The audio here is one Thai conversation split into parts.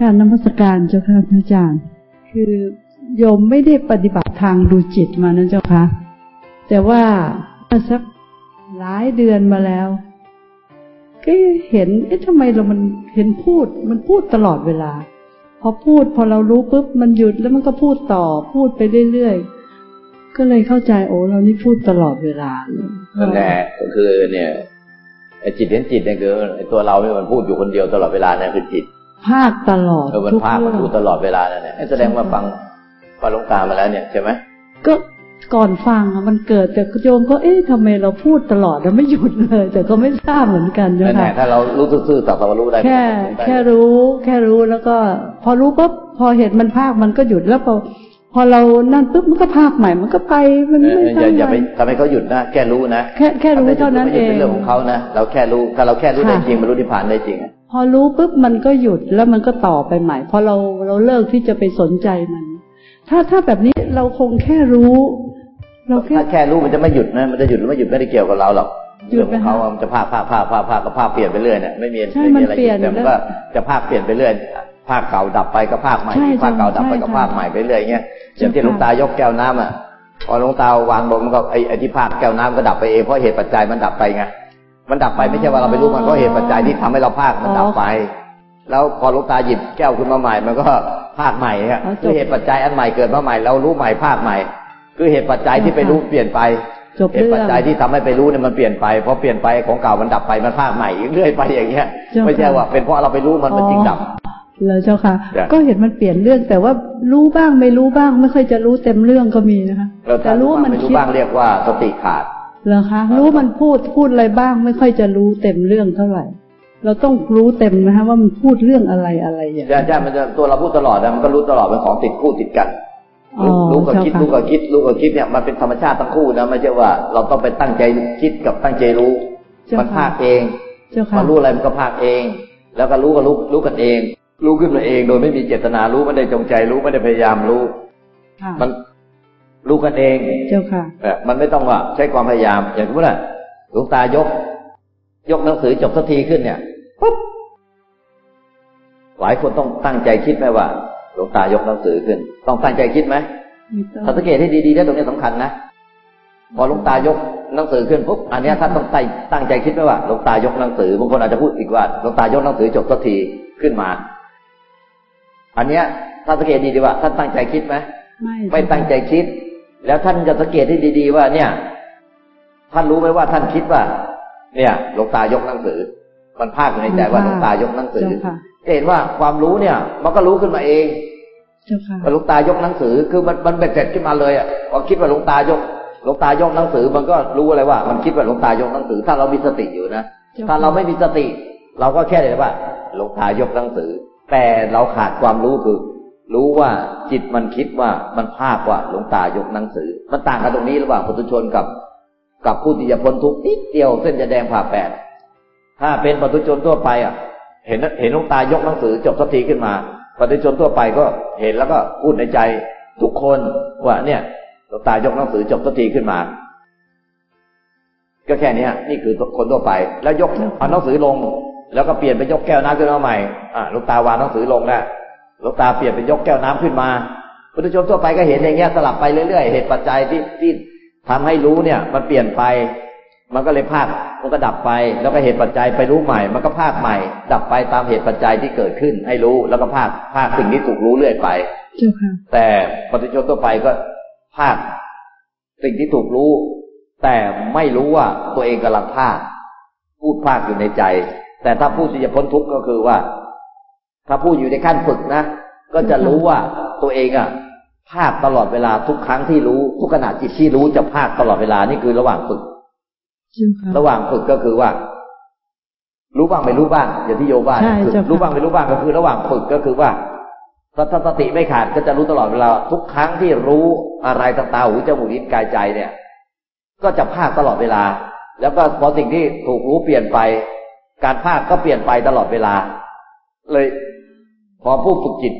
การนมัสการเจ้าค่ะพระอาจารย์ คือโยมไม่ได้ปฏิบัติทางดูจิตมานะเจ้าค่ะแต่ว่าเมื่อสักหลายเดือนมาแล้ว ก็เห็นเอ๊ะทำไมเรามันเห็นพูด มันพูดตลอดเวลา พอพูดพอเรารู้ปุ๊บมันหยุดแล้วมันก็พูดต่อพูดไปเรื่อยๆก็เลยเข้าใจโอ้เรานี่พูดตลอดเวลาเลยนั่นแหละก็คือเนี่ยไอ้จิตเห็นจิตเนี่ยคือไอ้ตัวเราเนี่ยมันพูดอยู่คนเดียวตลอดเวลาเนี่ยคือจิต ภาคตลอดเออมันภาคมันพูดตลอดเวลานั่นแหละแสดงว่าฟังฟังหลวงตามาแล้วเนี่ยใช่ไหมก็ก่อนฟังอะมันเกิดแต่โยมก็เอ๊ะทำไมเราพูดตลอดแล้วไม่หยุดเลย แต่ก็ไม่ทราบเหมือนกันนั่นแหค่ะละถ้าเรารู้ซื่อๆสักแต่ว่ารู้ได้แค่แค่รู้ แค่รู้แล้วก็ พอรู้ปุ๊บพอเห็นมันภาคมันก็หยุดแล้วพอพอเรานั่นปุ๊บมันก็ภาคใหม่มันก็ไปมันเออไม่อย่าทำอย่าอะไปไรทำให้เขาหยุดนะแค่รู้นะแค่แค่รู้เท่านั้นเองเป็นเรื่องของเขานะเราแค่รู้ถ้าเราแค่รู้ได้ค่ะจริงบรรลุนิพพานได้จริงอะ พอรู้ปุ๊บมันก็หยุดแล้วมันก็ต่อไปใหม่พอเราเราเลิกที่จะไปสนใจมัน ถ้าถ้าแบบนี้เราคงแค่รู้ เราแค่ถ้าแค่รู้มันจะไม่หยุดนะมันจะหยุดหรือไม่หยุดไม่ได้เกี่ยวกับเราหรอกหยุเรื่อดงไหมของเขาอะมันจะภาคภาคภาคภาคภาคก็ภาคเปลี่ยนไปเรื่อยเนี่ยไม่มีใช่ไม่มีอะไรมันเปลี่ยนแต่มันแล้วก็จะภาคเปลี่ยนไปเรื่อยภาคเก่าดับไปก็ภาคใหม่ใช่ภาคเก่าดับไปก็ใช่ภาคใหม่ไปเรื่อยเงี้ยอใช่ย่างที่หลวงตายกแก้วน้ำอะพอหลวงตาวางลงมันก็ไอ้ไอ้ที่ภาคแก้วน้ำก็ดับไปเองเพราะเหตุปัจจัยมันดับไปไง มันดับไปไม่ใช่ว่าเราไปรู้มันก็เหตุปัจจัยที่ทำให้เราภาคมันดับไป แล้วพอหลวงตาหยิบแก้วขึ้นมาใหม่มันก็ภาคใหม่ฮะอ๋อจบคือเหตุปัจจัยอันใหม่เกิดมาใหม่เรารู้ใหม่ภาคใหม่ คือเหตุปัจจัยที่ไปรู้เปลี่ยนไปจบเหตุเรื่ปัอจงจัยที่ทำให้ไปรู้เนี่ยมันเปลี่ยนไปพอเปลี่ยนไปของเก่ามันดับไปมันภาคใหม่เรื่อยไปอย่างเงี้ยเจ้าค่ะไม่ใช่ว่าเป็นเพราะเราไปรู้มันมันจริงดับแล้วเจ้าค่ะจ้ะก็เห็นมันเปลี่ยนเรื่องแต่ว่ารู้บ้างไม่รู้บ้าง ไม่ค่อยจะรู้เต็มเรื่องก็มีนะคะเราแต่รู้ว่ามันไม่รู้คิดบ้างเรียกว่าสติขาด เหรอคะ รู้มันพูดพูดอะไรบ้าง ไม่ค่อยจะรู้เต็มเรื่องเท่าไหร่ เราต้องรู้เต็มนะคะว่ามันพูดเรื่องอะไรอะไรอย่างใช่ใช่มันจะตัวเราพูดตลอดนะมันก็รู้ตลอดเป็นของติดคู่ติดกันอ๋อรู้กับคิดเจ้าค่ะรู้กับคิดรู้กับคิดเนี่ยมันเป็นธรรมชาติทั้งคู่นะไม่ใช่ว่า เราต้องไปตั้งใจคิดกับตั้งใจรู้เจ้ามันค่ะภาคเองเจ้าพค่ะอรู้อะไรมันก็ภาคเอง แล้วก็รู้ก็รู้รู้กันเอง รู้ขึ้นมาเอง โดยไม่มีเจตนารู้ไม่ได้จงใจรู้ไม่ได้พยายามรู้ค่ะมัน รู้กันเอง เจ้าค่ะเออมันไม่ต้องว่าใช้ความพยายาม อย่างสมมติว่าหลวงตายก ยกหนังสือจบสักทีขึ้นเนี่ยปุ๊บหลายคนต้องตั้งใจคิดไหมว่า หลวงตายกหนังสือขึ้น ต้องตั้งใจคิดไหมไม่ต้องถ้าสังเกตให้ดีๆนะตรงนี้สำคัญนะพอหลวงตายกหนังสือขึ้นปุ๊บอันเนี้ยท่านต้องตั้งตั้งใจคิดไหมว่าหลวงตายกหนังสือบางคนอาจจะพูดอีกว่าหลวงตายกหนังสือจบสักทีขึ้นมา อันเนี้ยถ้าสังเกตดีๆว่าท่านตั้งใจคิดไหมไม่ไม่ตั้งใจคิด แล้วท่านจะสังเกตให้ดีๆว่า เนี่ย ท่านรู้ไหมว่าท่านคิดว่า เนี่ยหลวงตายกหนังสือ มันภาคอยู่ในใจว่าหลวงตายกหนังสือเจ้าค่ะจะเห็นว่าความรู้เนี่ย มันก็รู้ขึ้นมาเองเจ้าค่ะว่าหลวงตายกหนังสือ คือมันมันเบ็ดเสร็จขึ้นมาเลยอะพอคิดว่าหลวงตายกหลวงตายกหนังสือ มันก็รู้อะไรว่า มันคิดว่าหลวงตายกหนังสือ ถ้าเรามีสติอยู่นะเจ้าค่ะถ้าเราไม่มีสติ เราก็แค่เลยว่าหลวงตายกหนังสือ แต่เราขาดความรู้คือ รู้ว่าจิตมันคิดว่ามันภาคว่าหลวงตายกหนังสือ มันต่างกันตรงนี้ระหว่างปุถุชนกับ กับผู้ที่จะพ้นทุกข์นิดเดียวเส้นจะแดงผ่าแปดถ้าเป็นปุถุชนทั่วไปอะ เห็นเห็นหลวงตายกหนังสือ จบสักทีขึ้นมาปุถุชนทั่วไปก็เห็นแล้วก็พูดในใจทุกคนว่าเนี่ยหลวงตายกหนังสือจบสักทีขึ้นมา ก็แค่นี้นี่คือคนทั่วไป แล้วยกเอาหนังสือลง แล้วก็เปลี่ยนเป็นยกแก้วน้ำขึ้นมาใหม่อ่าหลวงตาวางหนังสือลงแล้ว หลวงตาเปลี่ยนเป็นยกแก้วน้ำขึ้นมาปุถุชนทั่วไปก็เห็นอย่างเงี้ยสลับไปเรื่อยๆเหตุปัจจัยที่ที่ทำให้รู้เนี่ย มันเปลี่ยนไป มันก็เลยภาคมันก็ดับไป แล้วก็เหตุปัจจัยไปรู้ใหม่ มันก็ภาคใหม่ ดับไปตามเหตุปัจจัยที่เกิดขึ้น ให้รู้แล้วก็ภาคภาคสิ่งที่ถูกรู้เรื่อยไปเจ้าค่ะแต่ปฏิชนทั่วไปก็ภาคสิ่งที่ถูกรู้ แต่ไม่รู้ว่าตัวเองกำลังภาคพูดภาคอยู่ในใจ แต่ถ้าพูดที่จะพ้นทุกข์ก็คือว่า ถ้าพูดอยู่ในขั้นฝึกนะ ก็จะรู้ว่าตัวเองอะภาคตลอดเวลาทุกครั้งที่รู้ ทุกขณะจิตที่รู้จะภาคตลอดเวลานี่คือระหว่างฝึกเจ้าค่ะระหว่างฝึกก็คือว่า รู้บ้างไม่รู้บ้างอย่างที่โยบ้านใช่คือเจ้าค่ะรู้บ้างไม่รู้บ้างก็คือ ระหว่างฝึกก็คือว่าถ้าถ้าสติไม่ขาดก็จะรู้ตลอดเวลา ทุกครั้งที่รู้อะไรต่างตาหูจมูกลิ้นกายใจเนี่ย ก็จะภาคตลอดเวลา แล้วก็พอสิ่งที่ถูกรู้เปลี่ยนไป การภาคก็เปลี่ยนไปตลอดเวลา เลย พอผู้ฝึกจิต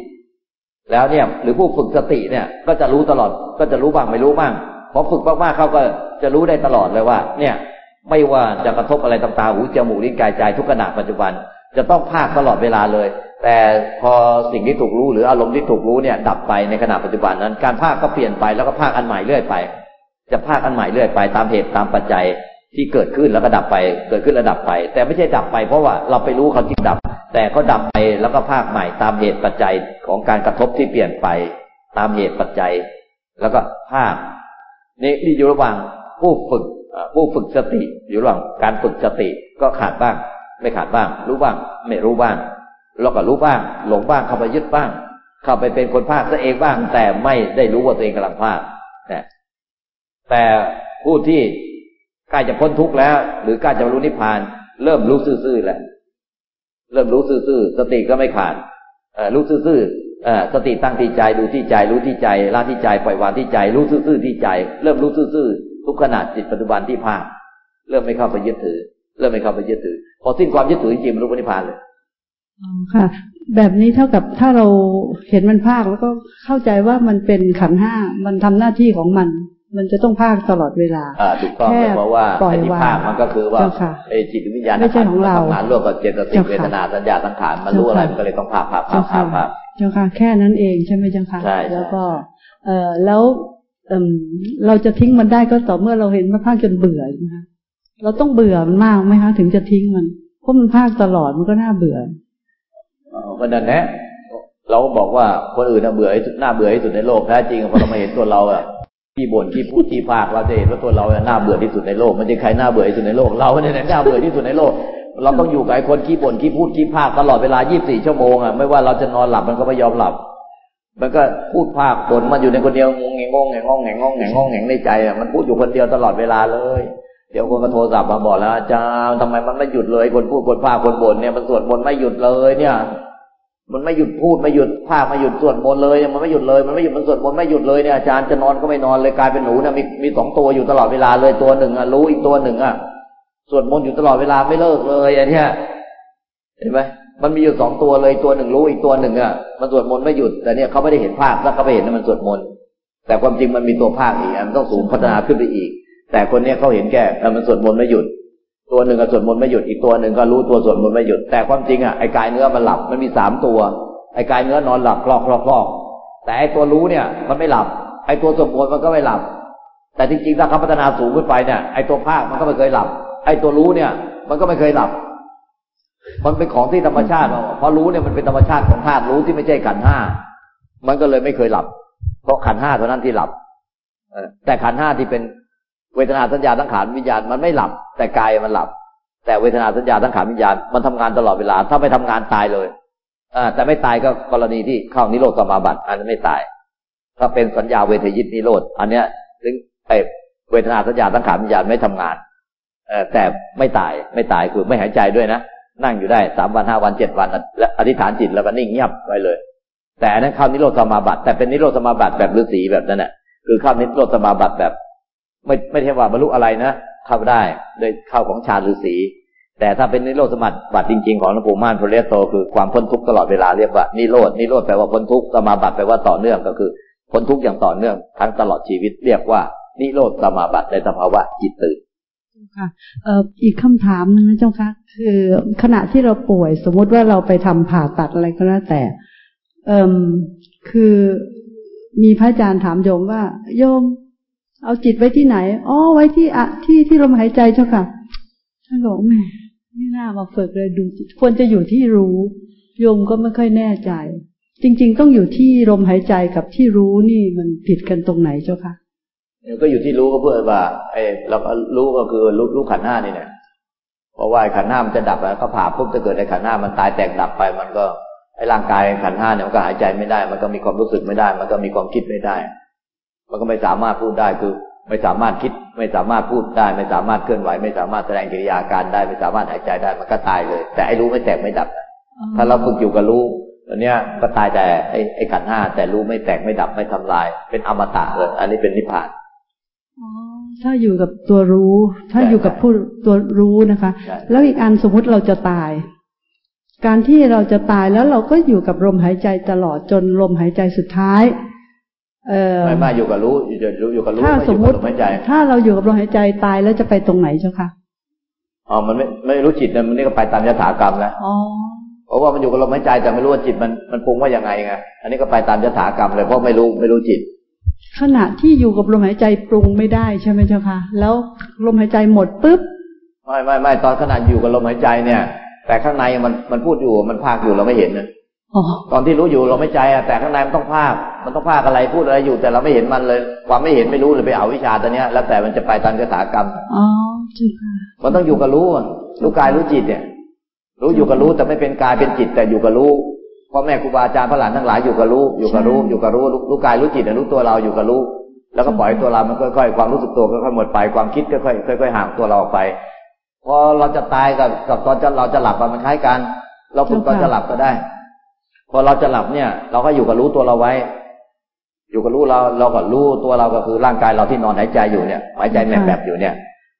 แล้วเนี่ย หรือผู้ฝึกสติเนี่ย ก็จะรู้ตลอด ก็จะรู้บ้างไม่รู้บ้างพอฝึกมากๆเขาก็จะรู้ได้ตลอดเลยว่า เนี่ย ไม่ว่าจะกระทบอะไรต่างๆหูจมูกลิ้นกายใจทุกขณะปัจจุบัน จะต้องภาคตลอดเวลาเลย แต่พอสิ่งที่ถูกรู้หรืออารมณ์ที่ถูกรู้เนี่ย ดับไปในขณะปัจจุบันนั้น การภาคก็เปลี่ยนไปแล้วก็ภาคอันใหม่เรื่อยไป จะภาคอันใหม่เรื่อยไป ตามเหตุตามปัจจัยที่เกิดขึ้นแล้วก็ดับไป เกิดขึ้นแล้วดับไป แต่ไม่ใช่ดับไปเพราะว่าเราไปรู้เขาจริงดับ แต่เขาดับไปแล้วก็ภาคใหม่ตามเหตุปัจจัยของการกระทบที่เปลี่ยนไป ตามเหตุปัจจัย แล้วก็ภาคนี่นี่อยู่ระหว่างผู้ฝึกผู้ฝึกสติ อยู่ระหว่างการฝึกสติก็ขาดบ้าง ไม่ขาดบ้าง รู้บ้าง ไม่รู้บ้างเราก็รู้บ้าง หลงบ้างเข้าไปยึดบ้าง เข้าไปเป็นคนภาคซะเองบ้าง แต่ไม่ได้รู้ว่าตัวเองกำลังภาคแต่ผู้ที่ใกล้จะพ้นทุกข์แล้ว หรือใกล้จะรู้นิพพาน เริ่มรู้ซื่อๆแล้ว เริ่มรู้ซื่อๆสติก็ไม่ขาดรู้ซื่อๆสติตั้งที่ใจดูที่ใจ รู้ที่ใจละที่ใจปล่อยวางที่ใจ รู้ซื่อๆที่ใจ เริ่มรู้ซื่อๆทุกขณะจิตปัจจุบันที่ภาคเริ่มไม่เข้าไปยึดถือ เริ่มไม่เข้าไปยึดถือ พอสิ้นความยึดถือจริงๆมันรู้นิพพานเลยค่ะ แบบนี้เท่ากับถ้าเราเห็นมันภาคแล้วก็เข้าใจว่ามันเป็นขันห้ามันทำหน้าที่ของมัน มันจะต้องภาคตลอดเวลาอ่าถูกต้องเพราะว่าไอ้ที่ภาคมันก็คือว่าไอ้จิตวิญญาณไม่ใช่ของเราทำงานร่วมกับเจตสิกเวทนาสัญญาสังขารมันรู้อะไรมันก็เลยต้องภาคภาคภาคภาคภาคเจ้าค่ะ แค่นั้นเองใช่ไหมเจ้าค่ะใช่แล้วก็ เอ่อแล้วเอ่อเราจะทิ้งมันได้ก็ต่อเมื่อเราเห็นมันภาคจนเบื่อนะคะเราต้องเบื่อมันมากไหมคะถึงจะทิ้งมันเพราะมันภาคตลอดมันก็น่าเบื่อก็นั่นแหละเราบอกว่าคนอื่นน่าเบื่อที่สุดน่าเบื่อที่สุดในโลกแท้จริงพอเรามาเห็นตัวเราอะ ที่บ่นที่พูดที่ภาคเราจะเห็นว่าตัวเราเนี่ยน่าเบื่อที่สุดในโลกมันจะใครน่าเบื่อที่สุดในโลกเราเนี่ยน่าเบื่อที่สุดในโลก เราต้องอยู่กับไอ้คนขี้บ่นขี้พูดขี้ภาคตลอดเวลา 24 ชั่วโมงอะไม่ว่าเราจะนอนหลับมันก็ไม่ยอมหลับ มันก็พูดภาคบ่นมันอยู่ในคนเดียวงงงงงงงงงงงงงในใจอะมันพูดอยู่คนเดียวตลอดเวลาเลย เดี๋ยวคนก็โทรศัพท์มาบอกแล้วอาจารย์ทำไมมันไม่หยุดเลย คนพูดคนภาคคนบ่นเนี่ยมันสวดมนต์ไม่หยุดเลยเนี่ย มันไม่หยุดพูดไม่หยุดภาคไม่หยุดสวดมนต์เลยมันไม่หยุดเลยมันไม่หยุดมันสวดมนต์ไม่หยุดเลยเนี่ยอาจารย์จะนอนก็ไม่นอนเลยกลายเป็นหนูเนี่ยมีมีสองตัวอยู่ตลอดเวลาเลยตัวหนึ่งอะรู้อีกตัวหนึ่งอะสวดมนต์อยู่ตลอดเวลาไม่เลิกเลยอันเนี้ยเห็นไหมมันมีอยู่สองตัวเลยตัวหนึ่งรู้อีกตัวหนึ่งอะมันสวดมนต์ไม่หยุดแต่เนี่ยเขาไม่ได้เห็นภาคแล้วเขาไปเห็นว่ามันสวดมนต์แต่ความจริงมันมีตัวภาคอีกมันต้องสูงพัฒนาขึ้นไปอีก แต่คนเนี้ยเขาเห็นแก่มันสวดมนต์ไม่หยุด ตัวหนึ่งก็สวดมนต์ไม่หยุดอีกตัวหนึ่งก็รู้ตัวสวดมนต์ไม่หยุด แต่ความจริงอะไอ้กายเนื้อมันหลับมันมีสามตัวไอ้กายเนื้อนอนหลับคลอกคลอกคลอกแต่ไอ้ตัวรู้เนี่ยมันไม่หลับ ไอ้ตัวสมบูรณ์มันก็ไม่หลับ แต่จริงๆถ้าเขาพัฒนาสูงขึ้นไปเนี่ยไอ้ตัวภาคมันก็ไม่เคยหลับ ไอ้ตัวรู้เนี่ย มันก็ไม่เคยหลับ มันเป็นของที่ธรรมชาติเพราะรู้เนี่ยมันเป็นธรรมชาติของธาตุรู้ที่ไม่ใช่ขันห้ามันก็เลยไม่เคยหลับ เพราะขันห้าเท่านั้นที่หลับแต่ขันห้าที่เป็น เวทนาสัญญาทั้งขานวิญญาณมันไม่หลับ แต่กายมันหลับ แต่เวทนาสัญญาทั้งขานวิญญาณมันทำงานตลอดเวลา ถ้าไม่ทำงานตายเลยอ่าแต่ไม่ตายก็กรณีที่เข้านิโรธสมาบัติ อันนั้นไม่ตาย ถ้าเป็นสัญญาเวทยิตนิโรธอันเนี้ยถึงไอเวทนาสัญญาตั้งขาวิญญาณไม่ทำงานเอแต่ไม่ตายไม่ตายคือไม่หายใจด้วยนะนั่งอยู่ได้สามวันห้าวันเจ็ดวันและอธิษฐานจิตแล้วก็นิ่งเงียบไปเลย แต่นั้นเข้านิโรธสมาบัติ แต่เป็นนิโรธสมาบัติแบบฤาษีแบบนั้นแหละคือเข้านิโรธสมาบัติแบบ ไม่ไม่ใช่ว่าบรรลุอะไรนะเข้าได้ โดยเข้าของฌานฤาษีแต่ถ้าเป็นนิโรธสมาบัติจริง ๆ ของหลวงปู่ม่านพระเลโตคือความพ้นทุกข์ตลอดเวลาเรียกว่านิโรธนิโรธแปลว่าพ้นทุกข์สมาบัติแปลว่าต่อเนื่องก็คือพ้นทุกข์อย่างต่อเนื่องทั้งตลอดชีวิตเรียกว่า นิโรธสมาบัติในสภาวะจิตตื่นค่ะเอ่ออีกคำถามนึงนะเจ้าค่ะคือขณะที่เราป่วย สมมุติว่าเราไปทำผ่าตัดอะไรก็แล้วแต่เอ่อคือมีพระอาจารย์ถามโยมว่า โยม เอาจิตไว้ที่ไหน อ๋อ ไว้ที่อะที่ที่ลมหายใจเจ้าค่ะ ท่านบอกแม่ไม่น่ามาฝึกเลยดูจิต ควรจะอยู่ที่รู้ โยมก็ไม่ค่อยแน่ใจ จริง ๆ ต้องอยู่ที่ลมหายใจกับที่รู้นี่มันผิดกันตรงไหนเจ้าค่ะก็อยู่ที่รู้ก็เพื่อว่าไอ้เราก็รู้ก็คือรู้รู้ขันห้านี่เนี่ยเพราะว่าขันห้ามันจะดับแล้วก็ผ่าปุ๊บจะเกิดในขันห้ามันตายแตกดับไป มันก็ไอ้ร่างกายขันห้าเนี่ยมันก็หายใจไม่ได้ มันก็มีความรู้สึกไม่ได้ มันก็มีความคิดไม่ได้ มันก็ไม่สามารถพูดได้คือ ไม่สามารถคิด ไม่สามารถพูดได้ ไม่สามารถเคลื่อนไหว ไม่สามารถแสดงกิริยาการได้ ไม่สามารถหายใจได้มันก็ตายเลย แต่ไอ้รู้ไม่แตกไม่ดับ ถ้าเราฝึกอยู่กับรู้ตอนนี้ก็ตายแต่ไอ้ไอ้ขันห้าแต่รู้ไม่แตกไม่ดับไม่ทำลาย เป็นอมตะเลย อันนี้เป็นนิพพานถ้าอยู่กับตัวรู้ ถ้าอยู่กับผู้ตัวรู้นะคะ แล้วอีกอันสมมุติเราจะตาย การที่เราจะตายแล้วเราก็อยู่กับลมหายใจตลอดจนลมหายใจสุดท้าย ไม่ไม่อยู่กับรู้อยู่รู้อยู่กับรู้ถ้าสมมติถ้าเราอยู่กับลมหายใจตายแล้วจะไปตรงไหนเจ้าคะอ๋อมันไม่ไม่รู้จิตนะมันนี่ก็ไปตามยถากรรมแล้วอ๋อราะว่ามันอยู่กับลมหายใจแต่ไม่รู้ว่าจิตมันมันปรุงว่ายังไงไงอันนี้ก็ไปตามยถากรรมเลยเพราะไม่รู้ไม่รู้จิต ขณะที่อยู่กับลมหายใจปรุงไม่ได้ใช่ไหมเจ้าคะแล้วลมหายใจหมดปุ๊บไม่ไม่ไม่ตอนขณะอยู่กับลมหายใจเนี่ย แต่ข้างในมันมันพูดอยู่มันภาคอยู่เราไม่เห็นนะ ตอนที่รู้อยู่เราไม่ใจอะแต่ข้างในมันต้องภาค มันต้องภาคอะไรพูดอะไรอยู่ แต่เราไม่เห็นมันเลย ความไม่เห็นไม่รู้เลยไปเอาวิชาตัวเนี้ย แล้วแต่มันจะไปตามกถากรรมอ๋อจริงค่ะมันต้องอยู่กับรู้รู้กายรู้จิตเนี่ย รู้อยู่กับรู้แต่ไม่เป็นกายเป็นจิต แต่อยู่กับรู้พ่อแม่ครูบาอาจารย์พระหลานทั้งหลายอยู่กับรู้อยู่กับรู้อยู่กับรู้รู้กายรู้จิตรู้ตัวเราอยู่กับรู้แล้วก็ปล่อยตัวเรามันค่อยๆความรู้สึกตัวค่อยๆหมดไปความคิดค่อยๆค่อยๆห่างตัวเราออกไปพอเราจะตายกับกับตอนจะเราจะหลับมันคล้ายกัน เราฝึกตอนจะหลับก็ได้ พอเราจะหลับเนี่ย เราก็อยู่กับรู้ตัวเราไว้ อยู่กับรู้เรา เราก็รู้ตัวเราก็คือร่างกายเราที่นอนหายใจอยู่เนี่ยหายใจแบบแบบอยู่เนี่ย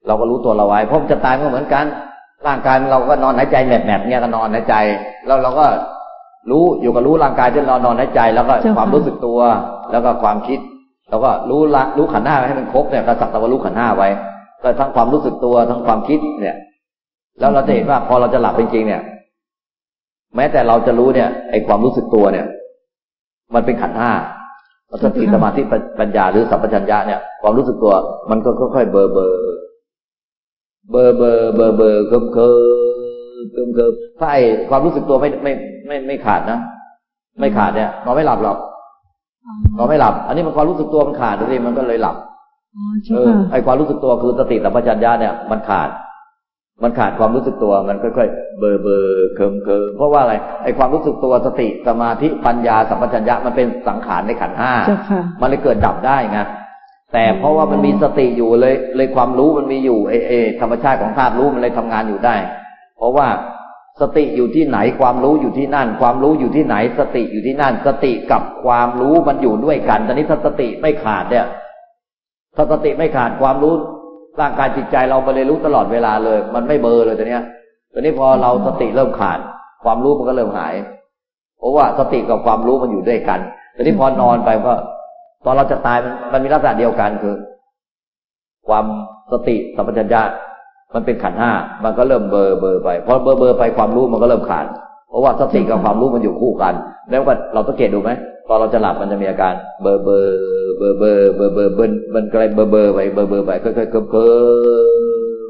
เราก็รู้ตัวเราไว้เพราะจะตายก็เหมือนกัน ร่างกายเราก็นอนหายใจแหนบๆเนี่ยก็นอนหายใจ แล้วเราก็รู้อยู่กับรู้ร่างกายที่เรานอนหายใจ แล้วก็ความรู้สึกตัว แล้วก็ความคิดเราก็รู้ละรู้ขันห้าให้มันครบเนี่ยก็สักแต่ว่ารู้ขันห้าไว้ ก็ทั้งความรู้สึกตัวทั้งความคิดเนี่ย แล้วเราจะเห็นว่าพอเราจะหลับจริงๆเนี่ย แม้แต่เราจะรู้เนี่ยไอความรู้สึกตัวเนี่ย มันเป็นขันห้าสติสมาธิปัญญาหรือสัมปชัญญะเนี่ย ความรู้สึกตัว มันก็ค่อยๆเบลอเบลอเบลอเบลอเบลอเบลอเคลิ้มเคลิ้มเคลิ้มเคลิ้มถ้าไอความรู้สึกตัวไม่ไม่ไม่ไม่ขาดนะไม่ขาดเนี่ยนอนไม่หลับหรอกนอนไม่หลับ อันนี้มันความรู้สึกตัวมันขาดเลยมันก็เลยหลับเออไอความรู้สึกตัวคือสติสัมปชัญญะเนี่ยมันขาด มันขาดความรู้สึกตัว มันค่อยๆ เบลอเบลอเคลิ้มเคลิ้มเพราะว่าอะไรไอความรู้สึกตัวสติสมาธิปัญญาสัมปชัญญะมันเป็นสังขารในขันห้ามันเลยเกิดดับได้ไงแต่เพราะว่ามันมีสติอยู่เลย เลยความรู้มันมีอยู่เอเอธรรมชาติของธาตุรู้มันเลยทำงานอยู่ได้ เพราะว่าสติอยู่ที่ไหนความรู้อยู่ที่นั่น ความรู้อยู่ที่ไหน สติอยู่ที่นั่น สติกับความรู้มันอยู่ด้วยกัน ตอนนี้ถ้าสติไม่ขาดเนี่ยถ้าสติไม่ขาดความรู้ ร่างกายจิตใจเราไปเลยรู้ตลอดเวลาเลย มันไม่เบอร์เลยตอนนี้ยตอนนี้พอเราสติเริ่มขาด ความรู้มันก็เริ่มหาย เพราะว่าสติกับความรู้มันอยู่ด้วยกันตอนนี้พอนอนไปก็ ตอนเราจะตายมันมันมีลักษณะเดียวกันคือ ความสติสัมปชัญญะมันเป็นขันห้ามันก็เริ่มเบอร์เบอร์ไปพอเบอร์เบอร์ไปความรู้มันก็เริ่มขาด เพราะว่าสติกับความรู้มันอยู่คู่กัน แล้วก็เราสังเกตดูไหม อนเราจะหลับมันจะมีอาการ เบอร์เบอร์เบอร์เบอร์เบอร์เบอร์เบิ้ลมันก็เลยเบอร์เบอร์ไปเบอร์เบอร์ไปค่อยๆเกิมเกิ